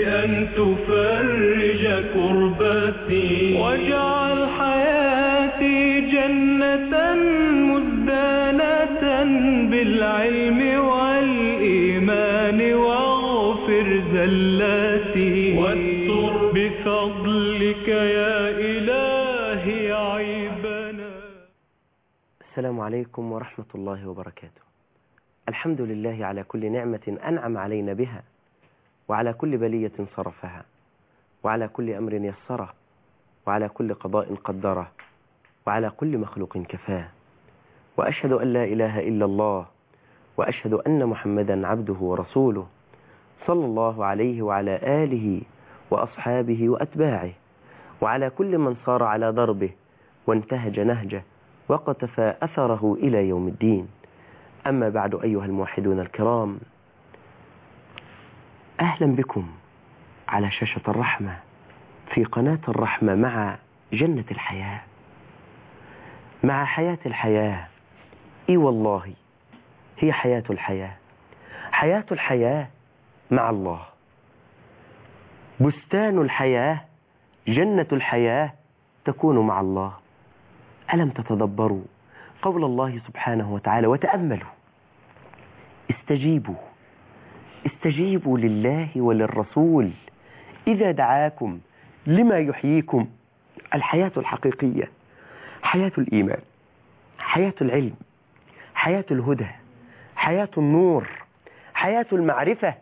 أن تفرج كربتي واجعل حياتي جنة مزدانة بالعلم والإيمان واغفر زلاتي واستر بفضلك يا إلهي عيبنا. السلام عليكم ورحمة الله وبركاته. الحمد لله على كل نعمة أنعم علينا بها. وعلى كل بلية صرفها وعلى كل أمر يسره وعلى كل قضاء قدره وعلى كل مخلوق كفاه. وأشهد أن لا إله إلا الله وأشهد أن محمدا عبده ورسوله صلى الله عليه وعلى آله وأصحابه وأتباعه وعلى كل من صار على دربه وانتهج نهجه وقتفى أثره إلى يوم الدين. أما بعد أيها الموحدون الكرام أهلا بكم على شاشة الرحمة في قناة الرحمة مع جنة الحياة. مع حياة الحياة إي والله هي حياة الحياة. حياة الحياة مع الله. بستان الحياة جنة الحياة تكون مع الله. ألم تتدبروا قول الله سبحانه وتعالى وتأملوا؟ استجيبوا. استجيبوا لله وللرسول. إذا دعاكم لما يحييكم الحياة الحقيقية حياة الإيمان حياة العلم حياة الهدى حياة النور حياة المعرفة.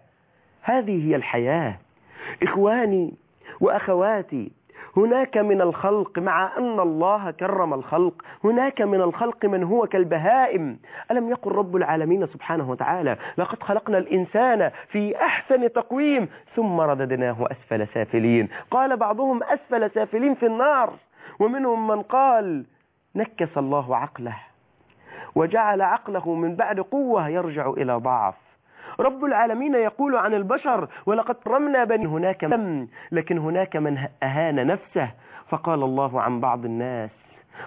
هذه هي الحياة. إخواني وأخواتي هناك من الخلق مع أن الله كرم الخلق. هناك من الخلق من هو كالبهائم. ألم يقل رب العالمين سبحانه وتعالى؟ لقد خلقنا الإنسان في أحسن تقويم ثم رددناه أسفل سافلين. قال بعضهم أسفل سافلين في النار. ومنهم من قال نكس الله عقله وجعل عقله من بعد قوة يرجع إلى ضعف. رب العالمين يقول عن البشر ولقد رمنا بني هناك من لكن هناك من أهان نفسه فقال الله عن بعض الناس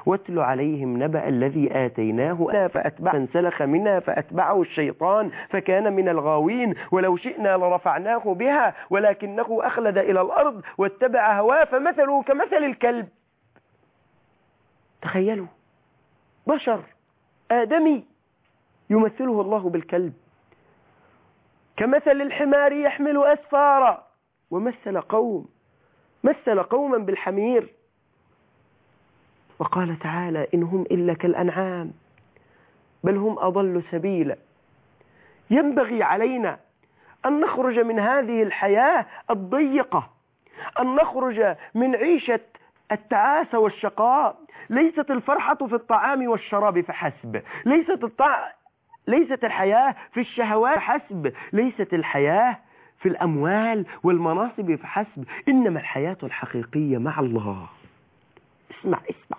واتل عليهم نبأ الذي آتيناه فأتبع فانسلخ منها فأتبعه الشيطان فكان من الغاوين ولو شئنا لرفعناه بها ولكنه أخلد إلى الأرض واتبع هواه فمثله كمثل الكلب. تخيلوا بشر آدمي يمثله الله بالكلب. كمثل الحمار يحمل أسفارا. ومثل قوم مثل قوما بالحمير. وقال تعالى إن هم إلا كالأنعام بل هم أضل سبيلا. ينبغي علينا أن نخرج من هذه الحياة الضيقة أن نخرج من عيشة التعاسة والشقاء. ليست الفرحة في الطعام والشراب فحسب ليست ليست الحياة في الشهوات فحسب ليست الحياة في الأموال والمناصب فحسب إنما الحياة الحقيقية مع الله. اسمع اسمع.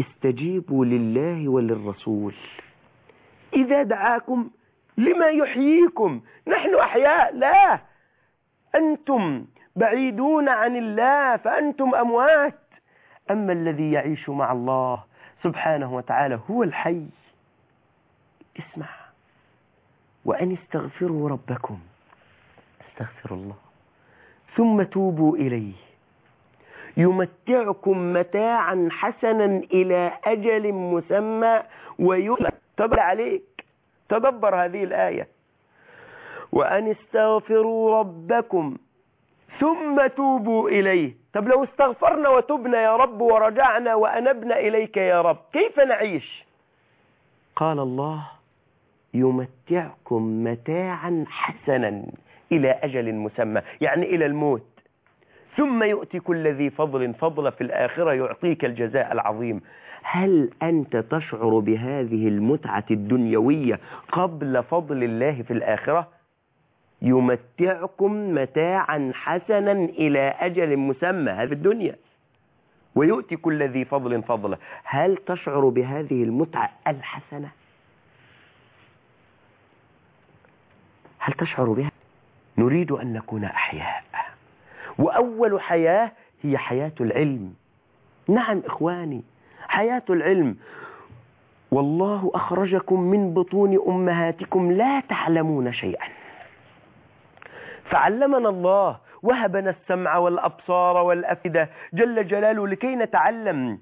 استجيبوا لله وللرسول. إذا دعاكم لما يحييكم. نحن أحياء. لا. أنتم بعيدون عن الله فأنتم أموات. أما الذي يعيش مع الله سبحانه وتعالى هو الحي. اسمع وأن استغفروا ربكم. استغفر الله. ثم توبوا إليه. يمتعكم متاعا حسنا إلى أجل مسمى ويؤلم تبر عليك. تدبر هذه الآية. وأن استغفروا ربكم. ثم توبوا إليه. طب لو استغفرنا وتبنا يا رب ورجعنا وأنبنا إليك يا رب كيف نعيش؟ قال الله يمتعكم متاعا حسنا إلى أجل مسمى يعني إلى الموت. ثم يؤتي كل ذي فضل فضل في الآخرة يعطيك الجزاء العظيم. هل أنت تشعر بهذه المتعة الدنيوية قبل فضل الله في الآخرة؟ يمتعكم متاعا حسنا إلى أجل مسمى هذه الدنيا. ويؤتي كل ذي فضل فضله. هل تشعر بهذه المتعة الحسنة؟ هل تشعر بها؟ نريد أن نكون أحياء. وأول حياة هي حياة العلم. نعم إخواني حياة العلم. والله أخرجكم من بطون أمهاتكم لا تعلمون شيئا. فعلمنا الله وهبنا السمع والأبصار والأفئدة. جل جلاله لكي نتعلم.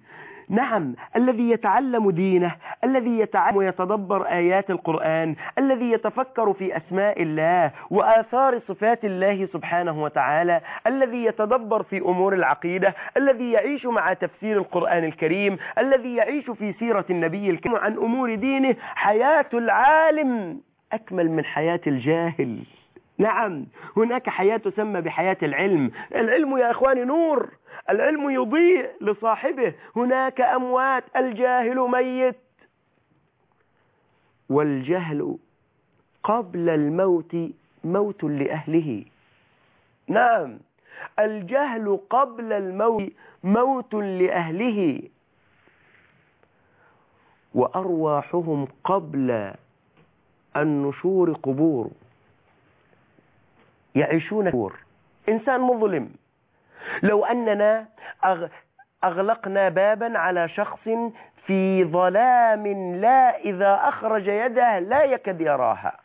نعم الذي يتعلم دينه الذي يتعلم ويتدبر آيات القرآن الذي يتفكر في أسماء الله وآثار صفات الله سبحانه وتعالى الذي يتدبر في أمور العقيدة الذي يعيش مع تفسير القرآن الكريم الذي يعيش في سيرة النبي الكريم عن أمور دينه حياة العالم أكمل من حياة الجاهل. نعم هناك حياة تسمى بحياة العلم. العلم يا إخواني نور العلم يضيء لصاحبه. هناك أموات الجاهل ميت. والجهل قبل الموت موت لأهله. نعم الجهل قبل الموت موت لأهله. وأرواحهم قبل النشور قبور. يعيشون قبور. إنسان مظلم. لو أننا أغلقنا بابا على شخص في ظلام لا إذا أخرج يده لا يكد يراها.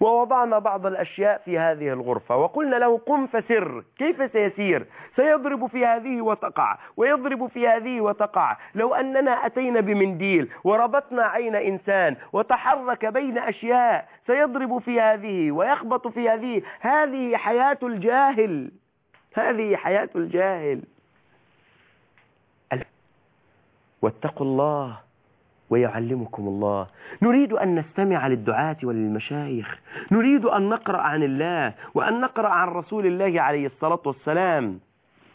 ووضعنا بعض الأشياء في هذه الغرفة وقلنا له قم فسر كيف سيسير؟ سيضرب في هذه وتقع ويضرب في هذه وتقع. لو أننا أتينا بمنديل وربطنا عين إنسان وتحرك بين أشياء سيضرب في هذه ويخبط في هذه. هذه حياة الجاهل. هذه حياة الجاهل. واتقوا الله ويعلمكم الله. نريد أن نستمع للدعاة وللمشايخ. نريد أن نقرأ عن الله وأن نقرأ عن رسول الله عليه الصلاة والسلام.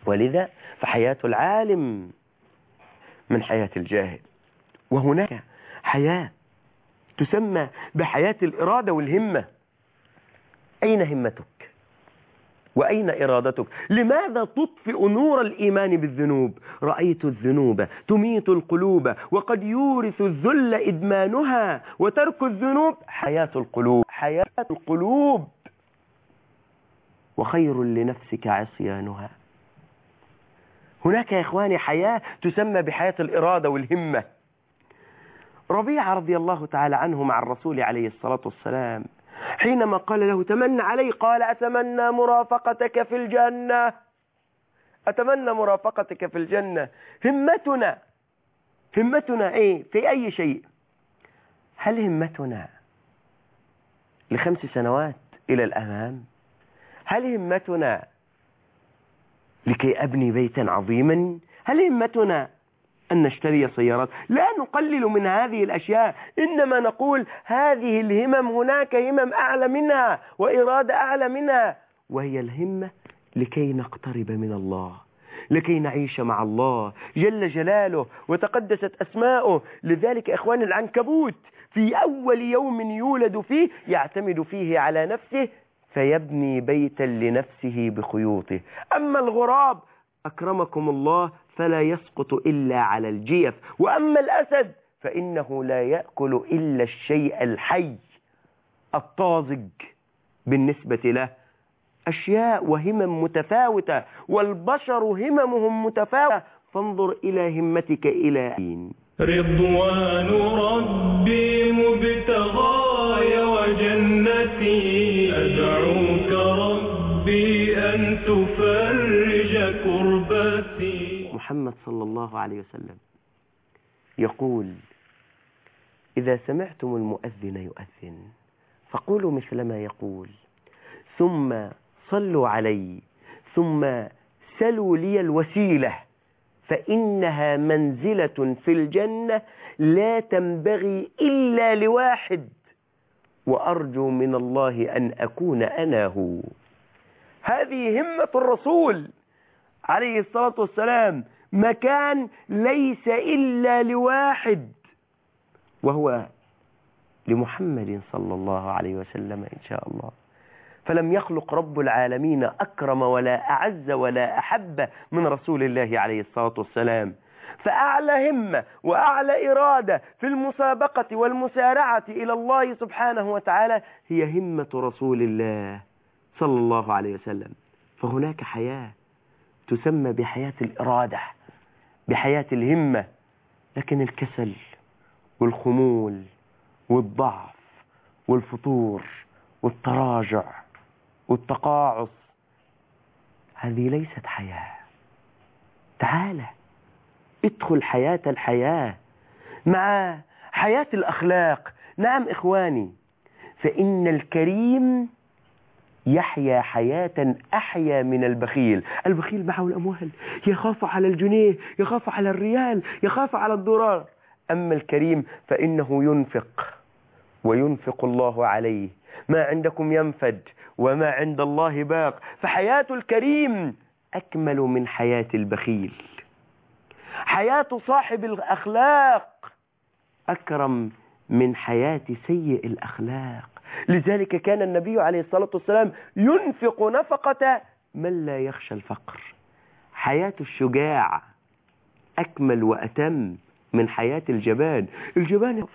ولذا فحياة العالم من حياة الجاهل. وهناك حياة تسمى بحياة الإرادة والهمة. أين همتك؟ وأين إرادتك؟ لماذا تطفئ نور الإيمان بالذنوب؟ رأيت الذنوب تميت القلوب وقد يورث الذل إدمانها وترك الذنوب حياة القلوب حياة القلوب. وخير لنفسك عصيانها. هناك يا إخواني حياة تسمى بحياة الإرادة والهمة. ربيعة رضي الله تعالى عنه مع الرسول عليه الصلاة والسلام حينما قال له تمنى علي قال أتمنى مرافقتك في الجنة. أتمنى مرافقتك في الجنة. همتنا همتنا إيه؟ في أي شيء؟ هل همتنا لخمس سنوات إلى الأمام؟ هل همتنا لكي أبني بيتا عظيما؟ هل همتنا أن نشتري سيارات. لا نقلل من هذه الأشياء. إنما نقول هذه الهمم هناك همم أعلى منها وإرادة أعلى منها. وهي الهمة لكي نقترب من الله لكي نعيش مع الله جل جلاله وتقدست أسماؤه. لذلك إخوان العنكبوت في أول يوم يولد فيه يعتمد فيه على نفسه فيبني بيتا لنفسه بخيوطه. أما الغراب أكرمكم الله فلا يسقط إلا على الجيف. وأما الأسد فإنه لا يأكل إلا الشيء الحي الطازج بالنسبة له. أشياء وهمم متفاوتة والبشر هممهم متفاوتة. فانظر إلى همتك إلى أين رضوان ربي مبتغاي وجنتي. أدعوك ربي أن تفرج كربتي محمد صلى الله عليه وسلم يقول إذا سمعتم المؤذن يؤذن فقولوا مثل ما يقول ثم صلوا علي ثم سلوا لي الوسيلة فإنها منزلة في الجنة لا تنبغي إلا لواحد وأرجو من الله أن أكون أنا هو. هذه همة الرسول عليه الصلاة والسلام. مكان ليس إلا لواحد وهو لمحمد صلى الله عليه وسلم إن شاء الله. فلم يخلق رب العالمين أكرم ولا أعز ولا أحب من رسول الله عليه الصلاة والسلام. فأعلى همة وأعلى إرادة في المسابقة والمسارعة إلى الله سبحانه وتعالى هي همة رسول الله صلى الله عليه وسلم. فهناك حياة تسمى بحياة الإرادة بحياة الهمة. لكن الكسل والخمول والضعف والفتور والتراجع والتقاعس هذه ليست حياة. تعال ادخل حياة الحياة مع حياة الأخلاق. نعم إخواني فإن الكريم يحيا حياة أحيا من البخيل. البخيل معه الأموال. يخاف على الجنيه يخاف على الريال يخاف على الدولار. أما الكريم فإنه ينفق وينفق الله عليه. ما عندكم ينفد وما عند الله باق. فحياة الكريم أكمل من حياة البخيل. حياة صاحب الأخلاق أكرم من حياة سيء الأخلاق. لذلك كان النبي عليه الصلاة والسلام ينفق نفقة من لا يخشى الفقر. حياة الشجاع أكمل وأتم من حياة الجبان. الجبان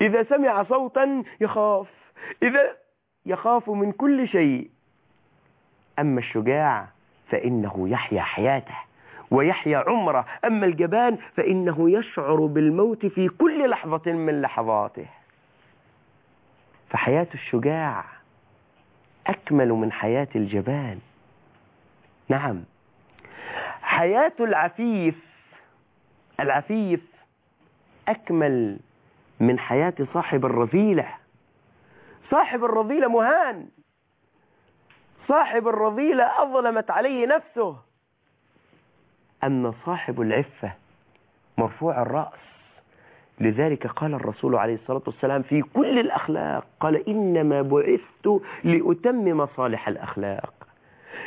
إذا سمع صوتا يخاف إذا يخاف من كل شيء. أما الشجاع فإنه يحيا حياته ويحيا عمره. أما الجبان فإنه يشعر بالموت في كل لحظة من لحظاته. فحياة الشجاع أكمل من حياة الجبان. نعم. حياة العفيف العفيف أكمل من حياة صاحب الرذيلة. صاحب الرذيلة مهان. صاحب الرذيلة أظلمت عليه نفسه. أما صاحب العفة مرفوع الرأس. لذلك قال الرسول عليه الصلاة والسلام في كل الأخلاق قال إنما بعثت لأتمم صالح الأخلاق.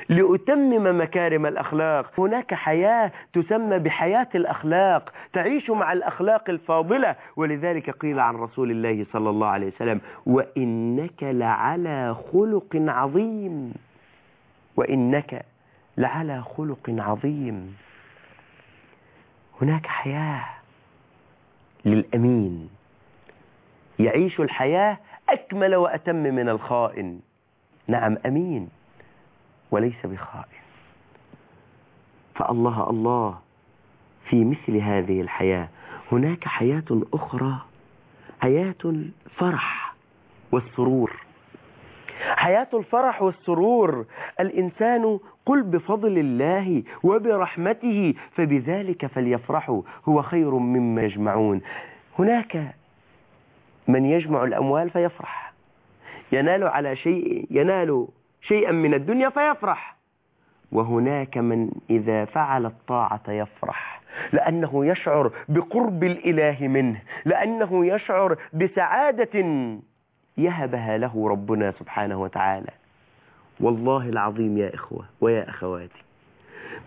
لأتمم مكارم الأخلاق. هناك حياة تسمى بحياة الأخلاق تعيش مع الأخلاق الفاضلة. ولذلك قيل عن رسول الله صلى الله عليه وسلم وإنك لعلى خلق عظيم. وإنك لعلى خلق عظيم. هناك حياة للأمين. يعيش الحياة أكمل وأتم من الخائن. نعم أمين وليس بخائن. فالله الله في مثل هذه الحياة هناك حياة أخرى حياة الفرح والسرور. حياة الفرح والسرور. الإنسان قل بفضل الله وبرحمته فبذلك فليفرحوا هو خير مما يجمعون. هناك من يجمع الأموال فيفرح. ينال على شيء ينال شيئا من الدنيا فيفرح. وهناك من إذا فعل الطاعة يفرح. لأنه يشعر بقرب الإله منه لأنه يشعر بسعادة يهبها له ربنا سبحانه وتعالى. والله العظيم يا إخوة ويا أخواتي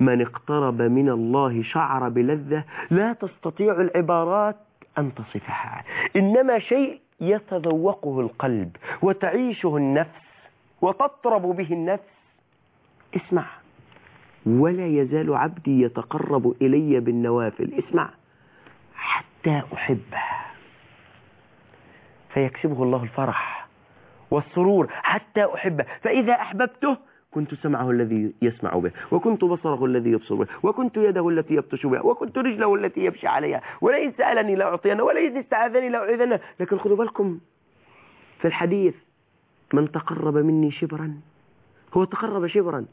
من اقترب من الله شعر بلذة لا تستطيع العبارات أن تصفها إنما شيء يتذوقه القلب وتعيشه النفس وتطرب به النفس. اسمع ولا يزال عبدي يتقرب إلي بالنوافل اسمع حتى أحبه فيكسبه الله الفرح والسرور حتى أحبه. فإذا أحببته كنت سمعه الذي يسمع به وكنت بصره الذي يبصر به وكنت يده التي يبطش بها وكنت رجله التي يمشي عليها. ولئن سألني لأعطينه ولئن استعاذني لأعيذنه. لكن خذوا بالكم في الحديث من تقرب مني شبرا هو تقرب شبرا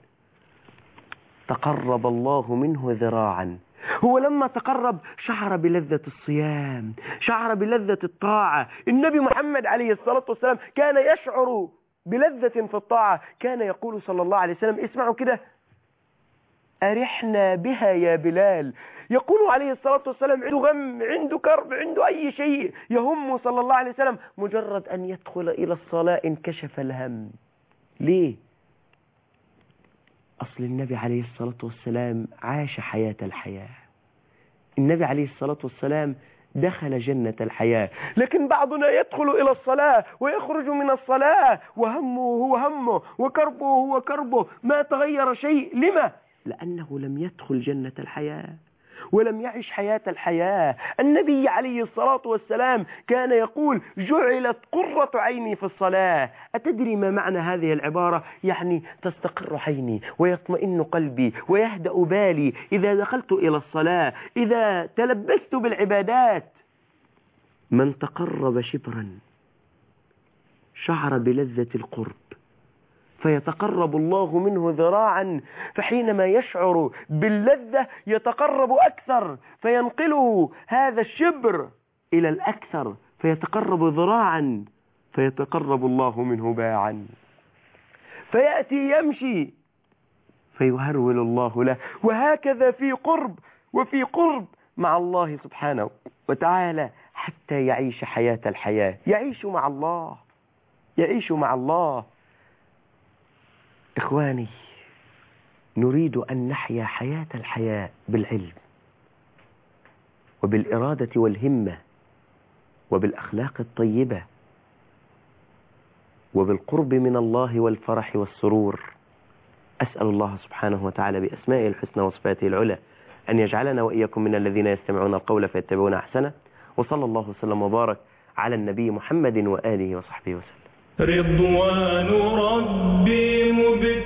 تقرب الله منه ذراعا. هو لما تقرب شعر بلذة الصيام شعر بلذة الطاعة. النبي محمد عليه الصلاة والسلام كان يشعر بلذة في الطاعة. كان يقول صلى الله عليه وسلم اسمعوا كده أرحنا بها يا بلال. يقول عليه الصلاة والسلام عنده غم عنده كرب عنده أي شيء. يهم صلى الله عليه وسلم مجرد أن يدخل إلى الصلاة انكشف الهم. ليه؟ أصل النبي عليه الصلاة والسلام عاش حياة الحياة. النبي عليه الصلاة والسلام دخل جنة الحياة. لكن بعضنا يدخل إلى الصلاة ويخرج من الصلاة وهمه هو همه وكربه هو كربه ما تغير شيء. لما؟ لأنه لم يدخل جنة الحياة. ولم يعش حياة الحياة. النبي عليه الصلاة والسلام كان يقول جعلت قرة عيني في الصلاة. أتدري ما معنى هذه العبارة؟ يعني تستقر عيني ويطمئن قلبي ويهدأ بالي. إذا دخلت إلى الصلاة إذا تلبست بالعبادات من تقرب شبرا شعر بلذة القرب. فيتقرب الله منه ذراعا فحينما يشعر باللذة يتقرب أكثر فينقله هذا الشبر إلى الأكثر فيتقرب ذراعا فيتقرب الله منه باعا. فيأتي يمشي فيهرول الله له. وهكذا في قرب وفي قرب مع الله سبحانه وتعالى حتى يعيش حياة الحياة. يعيش مع الله يعيش مع الله. إخواني نريد أن نحيا حياة الحياة بالعلم وبالإرادة والهمة وبالأخلاق الطيبة وبالقرب من الله والفرح والسرور. أسأل الله سبحانه وتعالى بأسمائه الحسنى وصفاته العلى أن يجعلنا وإياكم من الذين يستمعون القول فيتبعون أحسنه. وصلى الله وسلم وبارك على النبي محمد وآله وصحبه وسلم. رضوان ربي مبتغى